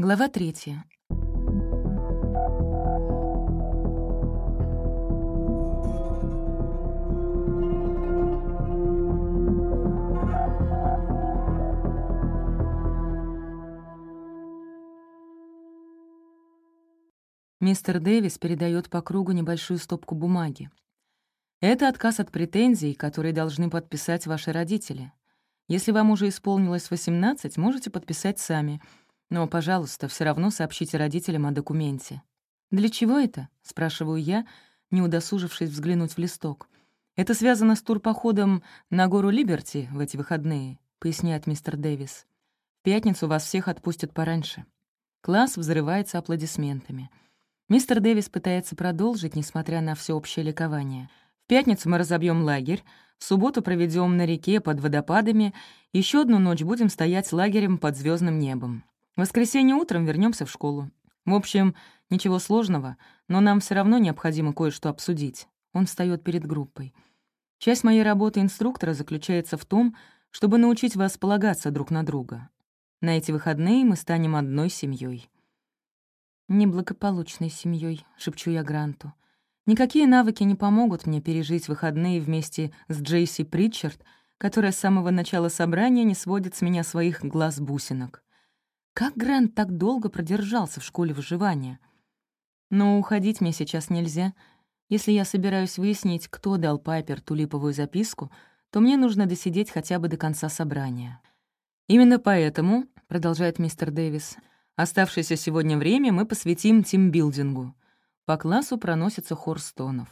Глава третья. Мистер Дэвис передает по кругу небольшую стопку бумаги. Это отказ от претензий, которые должны подписать ваши родители. Если вам уже исполнилось 18, можете подписать сами — «Но, пожалуйста, все равно сообщите родителям о документе». «Для чего это?» — спрашиваю я, не удосужившись взглянуть в листок. «Это связано с турпоходом на гору Либерти в эти выходные», — поясняет мистер Дэвис. «В пятницу вас всех отпустят пораньше». Класс взрывается аплодисментами. Мистер Дэвис пытается продолжить, несмотря на всеобщее ликование. «В пятницу мы разобьем лагерь, в субботу проведем на реке под водопадами, еще одну ночь будем стоять лагерем под звездным небом воскресенье утром вернемся в школу. В общем, ничего сложного, но нам все равно необходимо кое-что обсудить. Он встает перед группой. Часть моей работы инструктора заключается в том, чтобы научить вас полагаться друг на друга. На эти выходные мы станем одной семьей. «Неблагополучной семьей, шепчу я Гранту. «Никакие навыки не помогут мне пережить выходные вместе с Джейси Притчард, которая с самого начала собрания не сводит с меня своих глаз бусинок. Как Грэнд так долго продержался в школе выживания? Но уходить мне сейчас нельзя. Если я собираюсь выяснить, кто дал Пайпер тулиповую записку, то мне нужно досидеть хотя бы до конца собрания. «Именно поэтому», — продолжает мистер Дэвис, «оставшееся сегодня время мы посвятим тимбилдингу». По классу проносится хор стонов.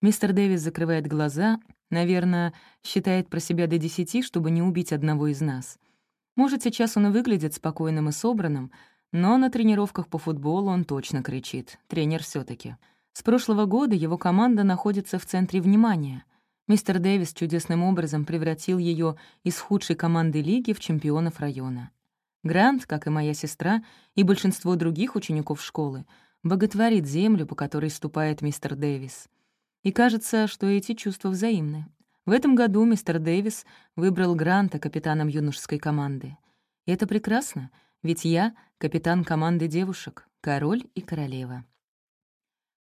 Мистер Дэвис закрывает глаза, наверное, считает про себя до десяти, чтобы не убить одного из нас — может, сейчас он и выглядит спокойным и собранным, но на тренировках по футболу он точно кричит. Тренер все таки С прошлого года его команда находится в центре внимания. Мистер Дэвис чудесным образом превратил ее из худшей команды лиги в чемпионов района. Грант, как и моя сестра и большинство других учеников школы, боготворит землю, по которой ступает мистер Дэвис. И кажется, что эти чувства взаимны. В этом году мистер Дэвис выбрал Гранта капитаном юношеской команды. И это прекрасно, ведь я — капитан команды девушек, король и королева.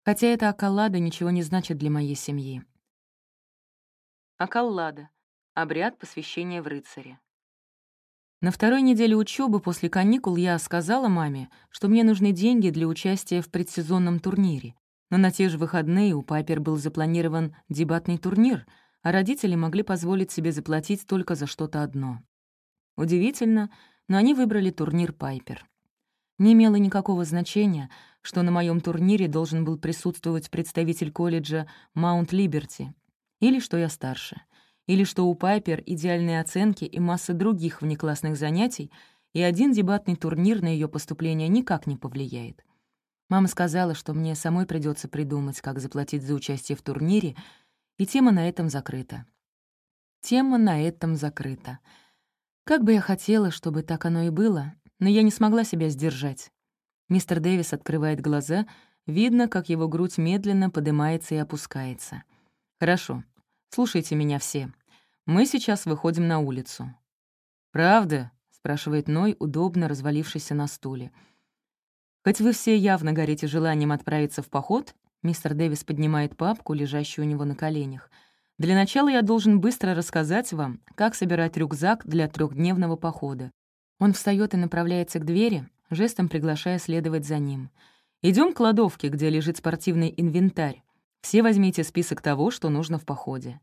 Хотя эта акаллада ничего не значит для моей семьи. Акаллада — обряд посвящения в рыцаре. На второй неделе учебы после каникул я сказала маме, что мне нужны деньги для участия в предсезонном турнире. Но на те же выходные у Пайпер был запланирован дебатный турнир — а родители могли позволить себе заплатить только за что-то одно. Удивительно, но они выбрали турнир «Пайпер». Не имело никакого значения, что на моем турнире должен был присутствовать представитель колледжа Маунт Либерти, или что я старше, или что у Пайпер идеальные оценки и масса других внеклассных занятий, и один дебатный турнир на ее поступление никак не повлияет. Мама сказала, что мне самой придется придумать, как заплатить за участие в турнире — и тема на этом закрыта. Тема на этом закрыта. Как бы я хотела, чтобы так оно и было, но я не смогла себя сдержать. Мистер Дэвис открывает глаза, видно, как его грудь медленно поднимается и опускается. «Хорошо, слушайте меня все. Мы сейчас выходим на улицу». «Правда?» — спрашивает Ной, удобно развалившийся на стуле. «Хоть вы все явно горите желанием отправиться в поход, Мистер Дэвис поднимает папку, лежащую у него на коленях. «Для начала я должен быстро рассказать вам, как собирать рюкзак для трехдневного похода». Он встает и направляется к двери, жестом приглашая следовать за ним. Идем к кладовке, где лежит спортивный инвентарь. Все возьмите список того, что нужно в походе».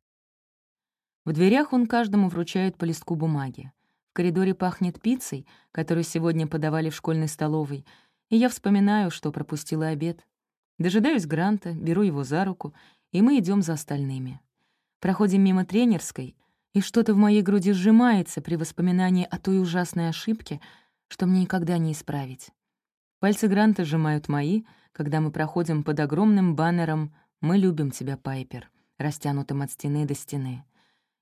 В дверях он каждому вручает по листку бумаги. В коридоре пахнет пиццей, которую сегодня подавали в школьной столовой, и я вспоминаю, что пропустила обед. Дожидаюсь Гранта, беру его за руку, и мы идем за остальными. Проходим мимо тренерской, и что-то в моей груди сжимается при воспоминании о той ужасной ошибке, что мне никогда не исправить. Пальцы Гранта сжимают мои, когда мы проходим под огромным баннером «Мы любим тебя, Пайпер», растянутым от стены до стены.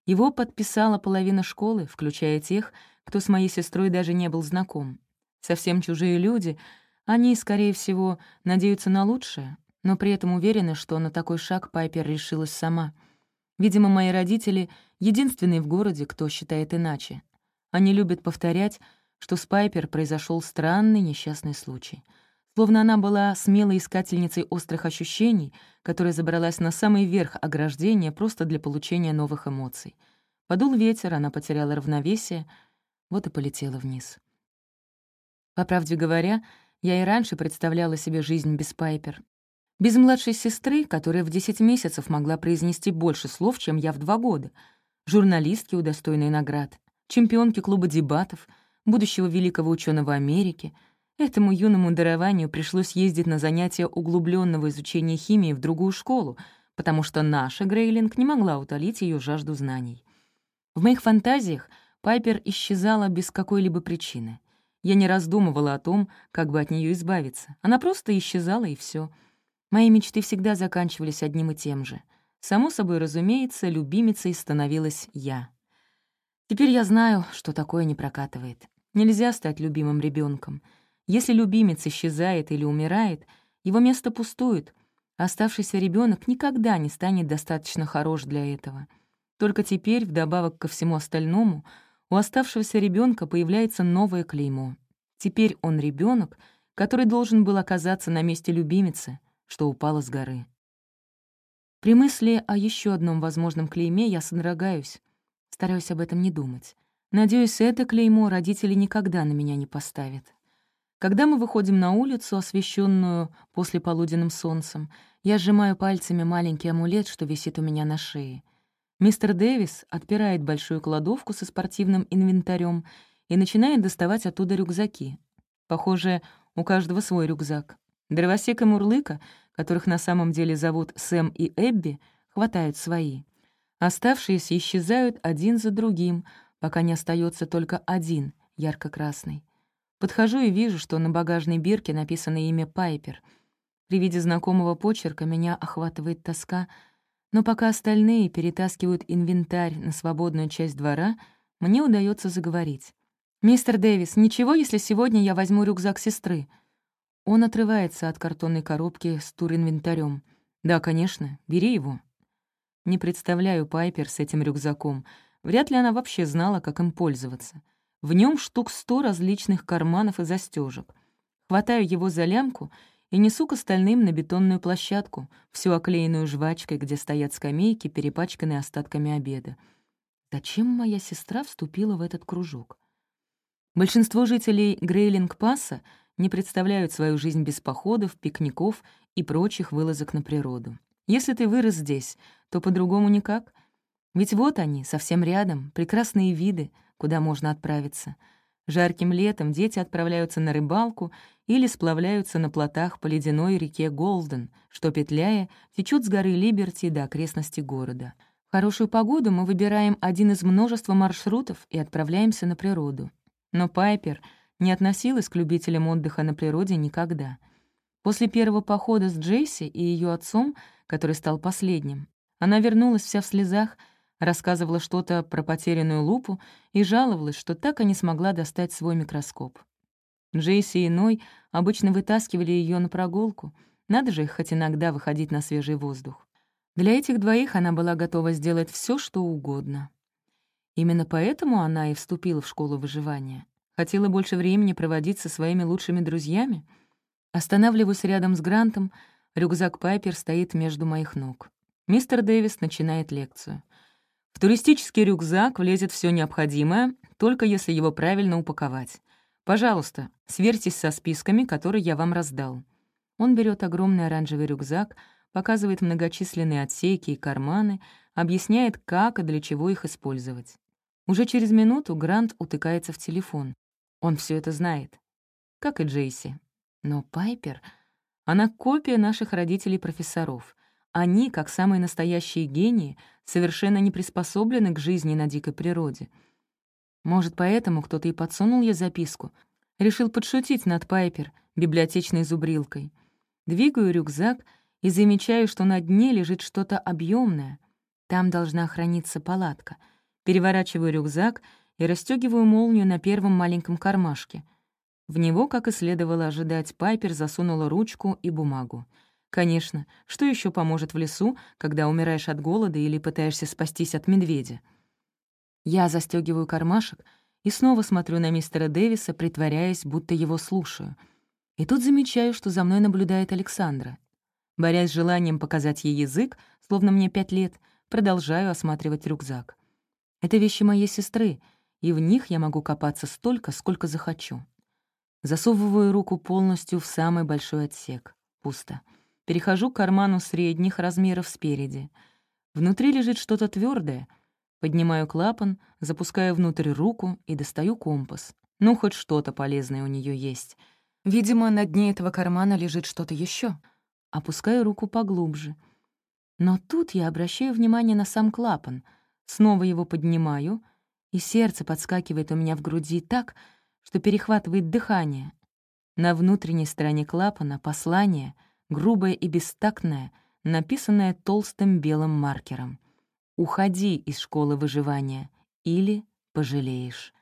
Его подписала половина школы, включая тех, кто с моей сестрой даже не был знаком. Совсем чужие люди — они, скорее всего, надеются на лучшее, но при этом уверены, что на такой шаг Пайпер решилась сама. Видимо, мои родители — единственные в городе, кто считает иначе. Они любят повторять, что с Пайпер произошел странный несчастный случай. Словно она была смелой искательницей острых ощущений, которая забралась на самый верх ограждения просто для получения новых эмоций. Подул ветер, она потеряла равновесие, вот и полетела вниз. По правде говоря, я и раньше представляла себе жизнь без Пайпер. Без младшей сестры, которая в 10 месяцев могла произнести больше слов, чем я в два года. Журналистки, удостоенные наград. Чемпионки клуба дебатов. Будущего великого ученого Америки. Этому юному дарованию пришлось ездить на занятия углубленного изучения химии в другую школу, потому что наша Грейлинг не могла утолить ее жажду знаний. В моих фантазиях Пайпер исчезала без какой-либо причины. Я не раздумывала о том, как бы от нее избавиться. Она просто исчезала, и все. Мои мечты всегда заканчивались одним и тем же. Само собой, разумеется, любимицей становилась я. Теперь я знаю, что такое не прокатывает. Нельзя стать любимым ребенком. Если любимец исчезает или умирает, его место пустует. Оставшийся ребенок никогда не станет достаточно хорош для этого. Только теперь, вдобавок ко всему остальному — у оставшегося ребенка появляется новое клеймо. Теперь он ребенок, который должен был оказаться на месте любимицы, что упала с горы. При мысли о еще одном возможном клейме я содрогаюсь. Стараюсь об этом не думать. Надеюсь, это клеймо родители никогда на меня не поставят. Когда мы выходим на улицу, освещенную послеполуденным солнцем, я сжимаю пальцами маленький амулет, что висит у меня на шее — Мистер Дэвис отпирает большую кладовку со спортивным инвентарем и начинает доставать оттуда рюкзаки. Похоже, у каждого свой рюкзак. Дровосек и Мурлыка, которых на самом деле зовут Сэм и Эбби, хватают свои. Оставшиеся исчезают один за другим, пока не остается только один, ярко-красный. Подхожу и вижу, что на багажной бирке написано имя Пайпер. При виде знакомого почерка меня охватывает тоска — но пока остальные перетаскивают инвентарь на свободную часть двора, мне удается заговорить. «Мистер Дэвис, ничего, если сегодня я возьму рюкзак сестры?» Он отрывается от картонной коробки с туринвентарем. «Да, конечно, бери его». Не представляю Пайпер с этим рюкзаком. Вряд ли она вообще знала, как им пользоваться. В нем штук сто различных карманов и застежек. Хватаю его за лямку — и несу к остальным на бетонную площадку, всю оклеенную жвачкой, где стоят скамейки, перепачканные остатками обеда. Зачем моя сестра вступила в этот кружок? Большинство жителей Грейлинг-Пасса не представляют свою жизнь без походов, пикников и прочих вылазок на природу. Если ты вырос здесь, то по-другому никак. Ведь вот они, совсем рядом, прекрасные виды, куда можно отправиться — Жарким летом дети отправляются на рыбалку или сплавляются на плотах по ледяной реке Голден, что, петляя, течет с горы Либерти до окрестности города. В хорошую погоду мы выбираем один из множества маршрутов и отправляемся на природу. Но Пайпер не относилась к любителям отдыха на природе никогда. После первого похода с Джесси и ее отцом, который стал последним, она вернулась вся в слезах — рассказывала что-то про потерянную лупу и жаловалась, что так и не смогла достать свой микроскоп. Джейси и Ной обычно вытаскивали ее на прогулку. Надо же их хоть иногда выходить на свежий воздух. Для этих двоих она была готова сделать все, что угодно. Именно поэтому она и вступила в школу выживания. Хотела больше времени проводить со своими лучшими друзьями. Останавливаюсь рядом с Грантом, рюкзак Пайпер стоит между моих ног. Мистер Дэвис начинает лекцию. Туристический рюкзак влезет все необходимое, только если его правильно упаковать. Пожалуйста, сверьтесь со списками, которые я вам раздал. Он берет огромный оранжевый рюкзак, показывает многочисленные отсеки и карманы, объясняет, как и для чего их использовать. Уже через минуту Грант утыкается в телефон. Он все это знает. Как и Джейси. Но Пайпер... Она копия наших родителей-профессоров. Они, как самые настоящие гении, совершенно не приспособлены к жизни на дикой природе. Может, поэтому кто-то и подсунул ей записку. Решил подшутить над Пайпер, библиотечной зубрилкой. Двигаю рюкзак и замечаю, что на дне лежит что-то объемное. Там должна храниться палатка. Переворачиваю рюкзак и расстегиваю молнию на первом маленьком кармашке. В него, как и следовало ожидать, Пайпер засунула ручку и бумагу. Конечно, что еще поможет в лесу, когда умираешь от голода или пытаешься спастись от медведя? Я застегиваю кармашек и снова смотрю на мистера Дэвиса, притворяясь, будто его слушаю. И тут замечаю, что за мной наблюдает Александра. Борясь с желанием показать ей язык, словно мне пять лет, продолжаю осматривать рюкзак. Это вещи моей сестры, и в них я могу копаться столько, сколько захочу. Засовываю руку полностью в самый большой отсек. Пусто. Перехожу к карману средних размеров спереди. Внутри лежит что-то твердое. Поднимаю клапан, запускаю внутрь руку и достаю компас. Ну, хоть что-то полезное у нее есть. Видимо, на дне этого кармана лежит что-то еще. Опускаю руку поглубже. Но тут я обращаю внимание на сам клапан. Снова его поднимаю, и сердце подскакивает у меня в груди так, что перехватывает дыхание. На внутренней стороне клапана послание — грубое и бестактное, написанное толстым белым маркером. «Уходи из школы выживания или пожалеешь».